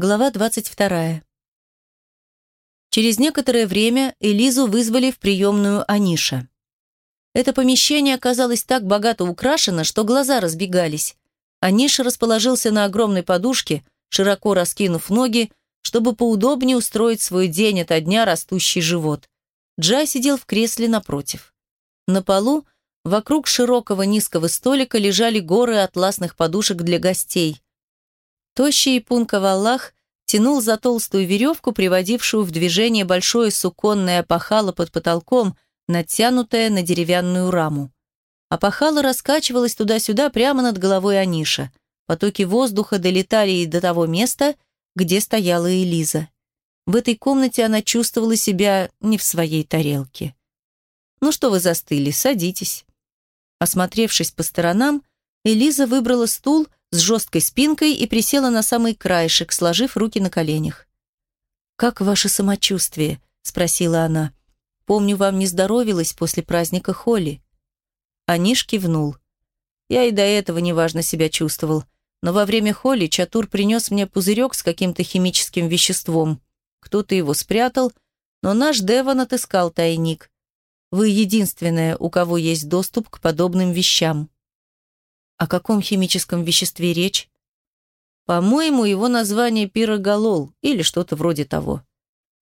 Глава 22. Через некоторое время Элизу вызвали в приемную Аниша. Это помещение оказалось так богато украшено, что глаза разбегались. Аниша расположился на огромной подушке, широко раскинув ноги, чтобы поудобнее устроить свой день ото дня растущий живот. Джай сидел в кресле напротив. На полу, вокруг широкого низкого столика, лежали горы атласных подушек для гостей – Тощий Пунка Валлах тянул за толстую веревку, приводившую в движение большое суконное опахало под потолком, натянутое на деревянную раму. Опахало раскачивалось туда-сюда прямо над головой Аниша. Потоки воздуха долетали и до того места, где стояла Элиза. В этой комнате она чувствовала себя не в своей тарелке. «Ну что вы застыли? Садитесь». Осмотревшись по сторонам, Элиза выбрала стул с жесткой спинкой и присела на самый краешек, сложив руки на коленях. «Как ваше самочувствие?» – спросила она. «Помню, вам не здоровилось после праздника Холли». Аниш кивнул. Я и до этого неважно себя чувствовал, но во время Холли Чатур принес мне пузырек с каким-то химическим веществом. Кто-то его спрятал, но наш Деван отыскал тайник. Вы единственная, у кого есть доступ к подобным вещам. О каком химическом веществе речь? По-моему, его название пироголол или что-то вроде того.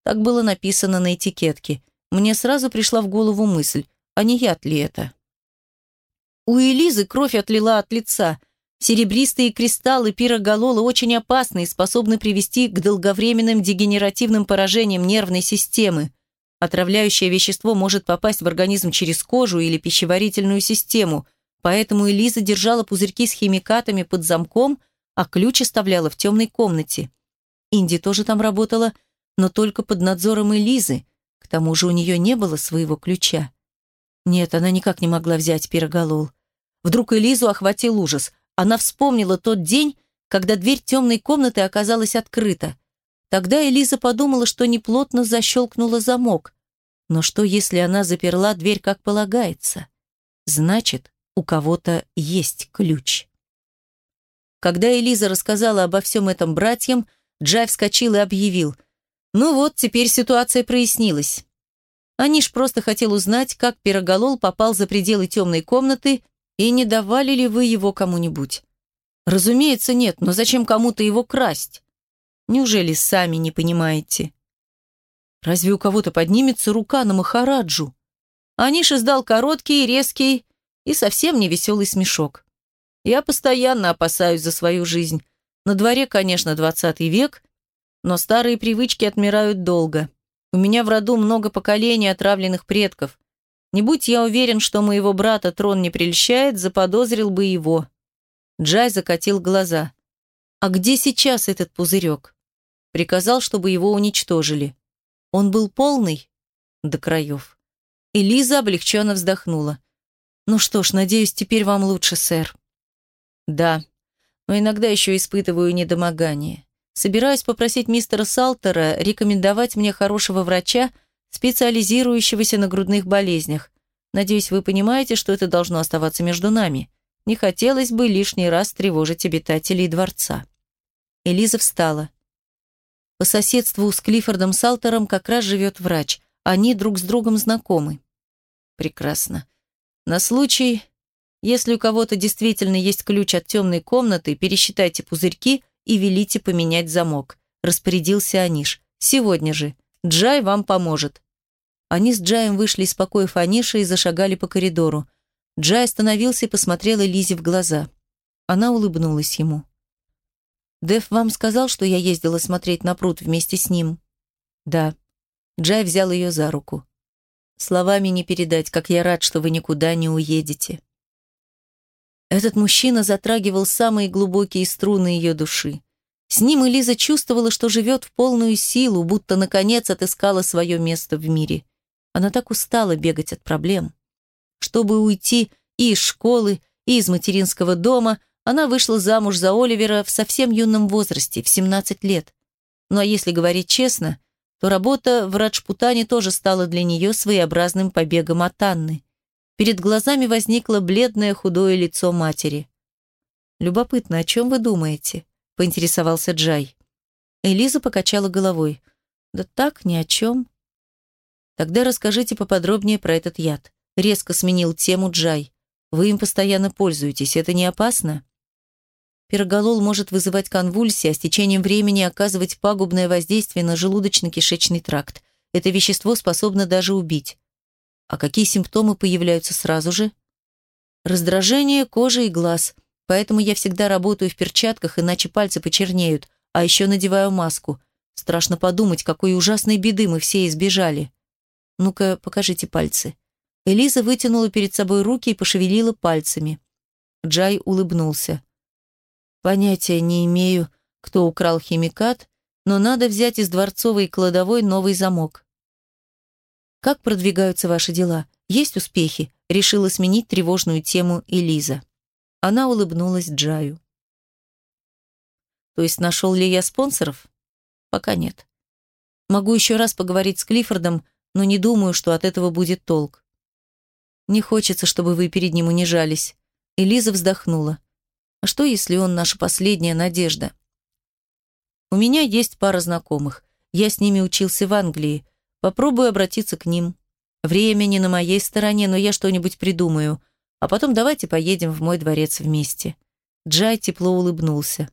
Так было написано на этикетке. Мне сразу пришла в голову мысль, а не яд ли это? У Элизы кровь отлила от лица. Серебристые кристаллы пироголола очень опасны и способны привести к долговременным дегенеративным поражениям нервной системы. Отравляющее вещество может попасть в организм через кожу или пищеварительную систему – Поэтому Элиза держала пузырьки с химикатами под замком, а ключ оставляла в темной комнате. Инди тоже там работала, но только под надзором Элизы. К тому же у нее не было своего ключа. Нет, она никак не могла взять пироголол. Вдруг Элизу охватил ужас. Она вспомнила тот день, когда дверь темной комнаты оказалась открыта. Тогда Элиза подумала, что неплотно защелкнула замок. Но что, если она заперла дверь, как полагается? Значит, у кого-то есть ключ. Когда Элиза рассказала обо всем этом братьям, Джай вскочил и объявил. «Ну вот, теперь ситуация прояснилась». Аниш просто хотел узнать, как Пироголол попал за пределы темной комнаты и не давали ли вы его кому-нибудь. Разумеется, нет, но зачем кому-то его красть? Неужели сами не понимаете? Разве у кого-то поднимется рука на Махараджу? Аниш издал короткий, резкий и совсем не веселый смешок. Я постоянно опасаюсь за свою жизнь. На дворе, конечно, двадцатый век, но старые привычки отмирают долго. У меня в роду много поколений отравленных предков. Не будь я уверен, что моего брата трон не прельщает, заподозрил бы его. Джай закатил глаза. «А где сейчас этот пузырек?» Приказал, чтобы его уничтожили. Он был полный? До краев. Элиза облегченно вздохнула. «Ну что ж, надеюсь, теперь вам лучше, сэр». «Да, но иногда еще испытываю недомогание. Собираюсь попросить мистера Салтера рекомендовать мне хорошего врача, специализирующегося на грудных болезнях. Надеюсь, вы понимаете, что это должно оставаться между нами. Не хотелось бы лишний раз тревожить обитателей дворца». Элиза встала. По соседству с Клиффордом Салтером как раз живет врач. Они друг с другом знакомы. Прекрасно. На случай, если у кого-то действительно есть ключ от темной комнаты, пересчитайте пузырьки и велите поменять замок. Распорядился Аниш. Сегодня же. Джай вам поможет. Они с Джаем вышли из покоев Аниша и зашагали по коридору. Джай остановился и посмотрел Лизе в глаза. Она улыбнулась ему. «Дэв вам сказал, что я ездила смотреть на пруд вместе с ним?» «Да». Джай взял ее за руку. Словами не передать, как я рад, что вы никуда не уедете. Этот мужчина затрагивал самые глубокие струны ее души. С ним Элиза чувствовала, что живет в полную силу, будто наконец отыскала свое место в мире. Она так устала бегать от проблем. Чтобы уйти и из школы, и из материнского дома, она вышла замуж за Оливера в совсем юном возрасте, в 17 лет. Ну а если говорить честно, то работа в Раджпутане тоже стала для нее своеобразным побегом от Анны. Перед глазами возникло бледное худое лицо матери. «Любопытно, о чем вы думаете?» – поинтересовался Джай. Элиза покачала головой. «Да так, ни о чем». «Тогда расскажите поподробнее про этот яд». Резко сменил тему Джай. «Вы им постоянно пользуетесь, это не опасно?» Пироголол может вызывать конвульсии, а с течением времени оказывать пагубное воздействие на желудочно-кишечный тракт. Это вещество способно даже убить. А какие симптомы появляются сразу же? Раздражение кожи и глаз. Поэтому я всегда работаю в перчатках, иначе пальцы почернеют, а еще надеваю маску. Страшно подумать, какой ужасной беды мы все избежали. Ну-ка, покажите пальцы. Элиза вытянула перед собой руки и пошевелила пальцами. Джай улыбнулся. Понятия не имею, кто украл химикат, но надо взять из дворцовой кладовой новый замок. Как продвигаются ваши дела? Есть успехи? Решила сменить тревожную тему Элиза. Она улыбнулась Джаю. То есть нашел ли я спонсоров? Пока нет. Могу еще раз поговорить с Клиффордом, но не думаю, что от этого будет толк. Не хочется, чтобы вы перед ним унижались. Элиза вздохнула. А что, если он наша последняя надежда? У меня есть пара знакомых. Я с ними учился в Англии. Попробую обратиться к ним. Время не на моей стороне, но я что-нибудь придумаю. А потом давайте поедем в мой дворец вместе. Джай тепло улыбнулся.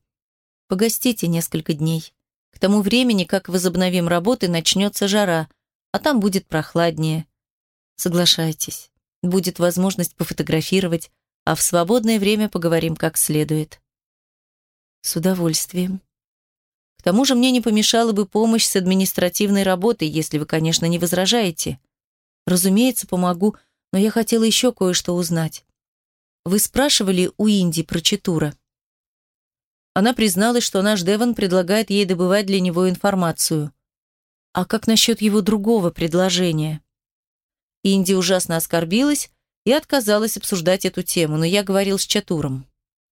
Погостите несколько дней. К тому времени, как возобновим работы, начнется жара, а там будет прохладнее. Соглашайтесь. Будет возможность пофотографировать, а в свободное время поговорим как следует. С удовольствием. К тому же мне не помешала бы помощь с административной работой, если вы, конечно, не возражаете. Разумеется, помогу, но я хотела еще кое-что узнать. Вы спрашивали у Инди про Читура? Она призналась, что наш Деван предлагает ей добывать для него информацию. А как насчет его другого предложения? Инди ужасно оскорбилась и отказалась обсуждать эту тему, но я говорил с Чатуром.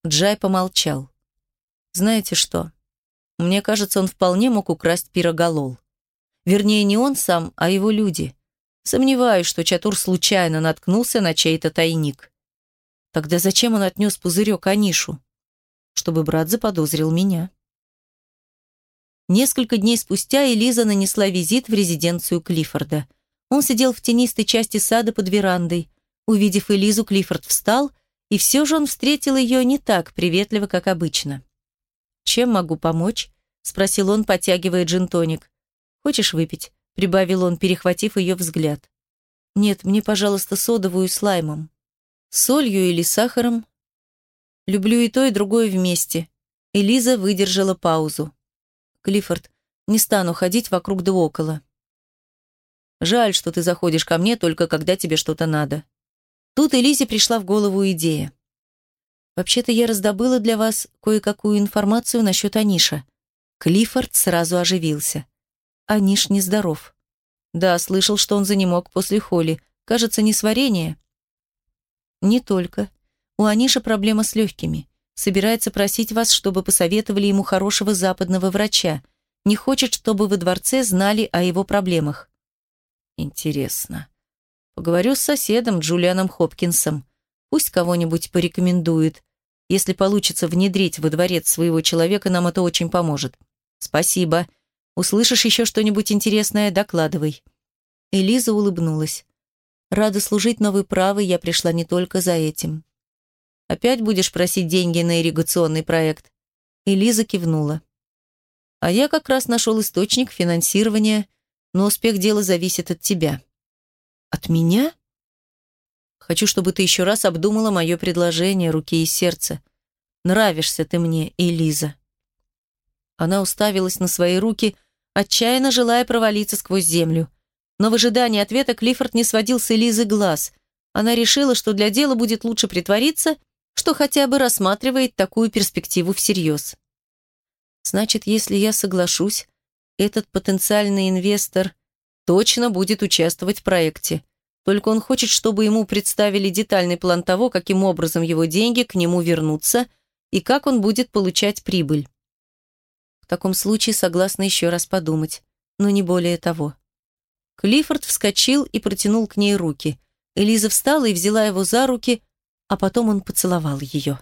Джай помолчал. «Знаете что? Мне кажется, он вполне мог украсть пироголол. Вернее, не он сам, а его люди. Сомневаюсь, что Чатур случайно наткнулся на чей-то тайник. Тогда зачем он отнес пузырек Анишу? Чтобы брат заподозрил меня». Несколько дней спустя Элиза нанесла визит в резиденцию Клиффорда. Он сидел в тенистой части сада под верандой, Увидев Элизу, Клиффорд встал, и все же он встретил ее не так приветливо, как обычно. «Чем могу помочь?» – спросил он, потягивая джин-тоник. «Хочешь выпить?» – прибавил он, перехватив ее взгляд. «Нет, мне, пожалуйста, содовую с лаймом. солью или сахаром?» «Люблю и то, и другое вместе». Элиза выдержала паузу. «Клиффорд, не стану ходить вокруг да около». «Жаль, что ты заходишь ко мне только когда тебе что-то надо. Тут Элизе пришла в голову идея. «Вообще-то я раздобыла для вас кое-какую информацию насчет Аниша». Клиффорд сразу оживился. «Аниш нездоров». «Да, слышал, что он занемог после холи. Кажется, не сварение». «Не только. У Аниша проблема с легкими. Собирается просить вас, чтобы посоветовали ему хорошего западного врача. Не хочет, чтобы во дворце знали о его проблемах». «Интересно», Поговорю с соседом Джулианом Хопкинсом. Пусть кого-нибудь порекомендует. Если получится внедрить во дворец своего человека, нам это очень поможет. Спасибо. Услышишь еще что-нибудь интересное, докладывай. Элиза улыбнулась. Рада служить новой правой, я пришла не только за этим. Опять будешь просить деньги на ирригационный проект? Элиза кивнула. А я как раз нашел источник финансирования, но успех дела зависит от тебя. От меня? Хочу, чтобы ты еще раз обдумала мое предложение руки и сердца. Нравишься ты мне, Элиза. Она уставилась на свои руки, отчаянно желая провалиться сквозь землю. Но в ожидании ответа Клиффорд не сводил с Элизы глаз. Она решила, что для дела будет лучше притвориться, что хотя бы рассматривает такую перспективу всерьез. Значит, если я соглашусь, этот потенциальный инвестор точно будет участвовать в проекте. Только он хочет, чтобы ему представили детальный план того, каким образом его деньги к нему вернутся и как он будет получать прибыль. В таком случае согласна еще раз подумать, но не более того. Клиффорд вскочил и протянул к ней руки. Элиза встала и взяла его за руки, а потом он поцеловал ее.